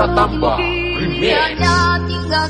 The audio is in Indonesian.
Pratamba Remix. tinggal